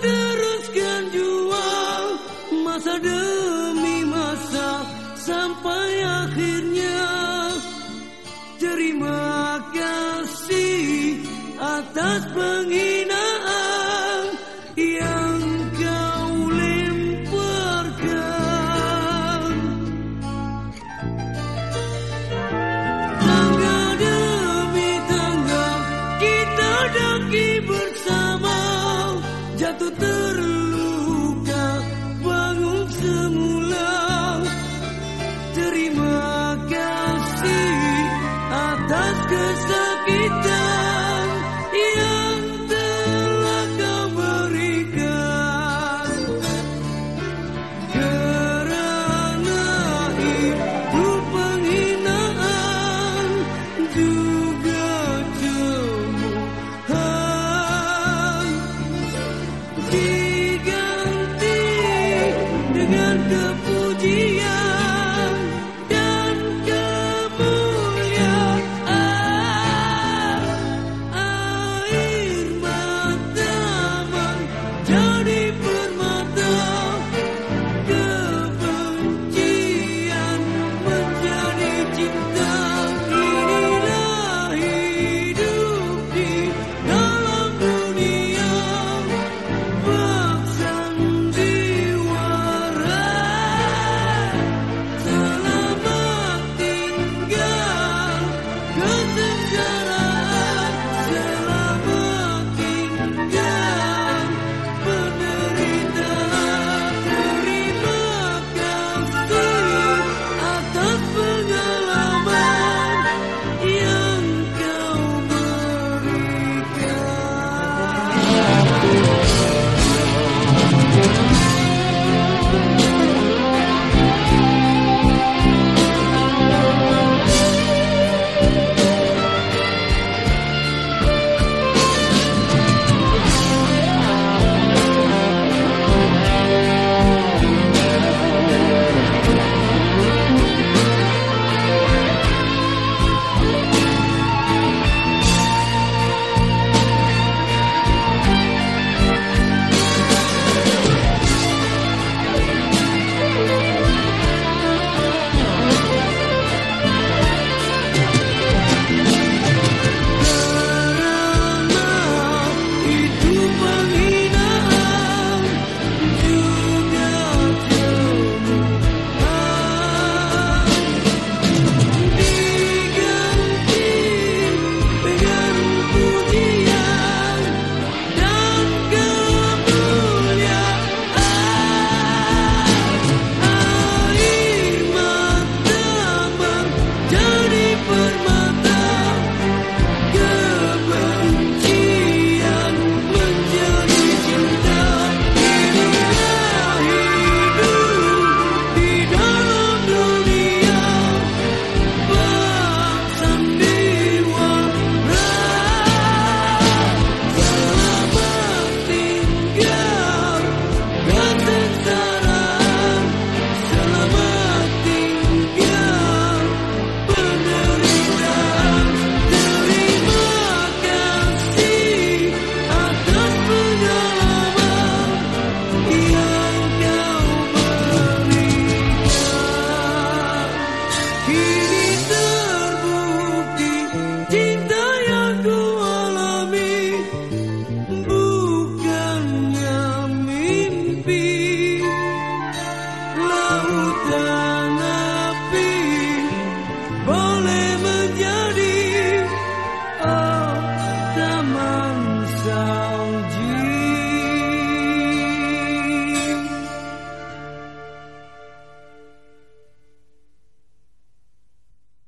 teruskan juang masa demi masa sampai akhirnya. Terima kasih atas tutur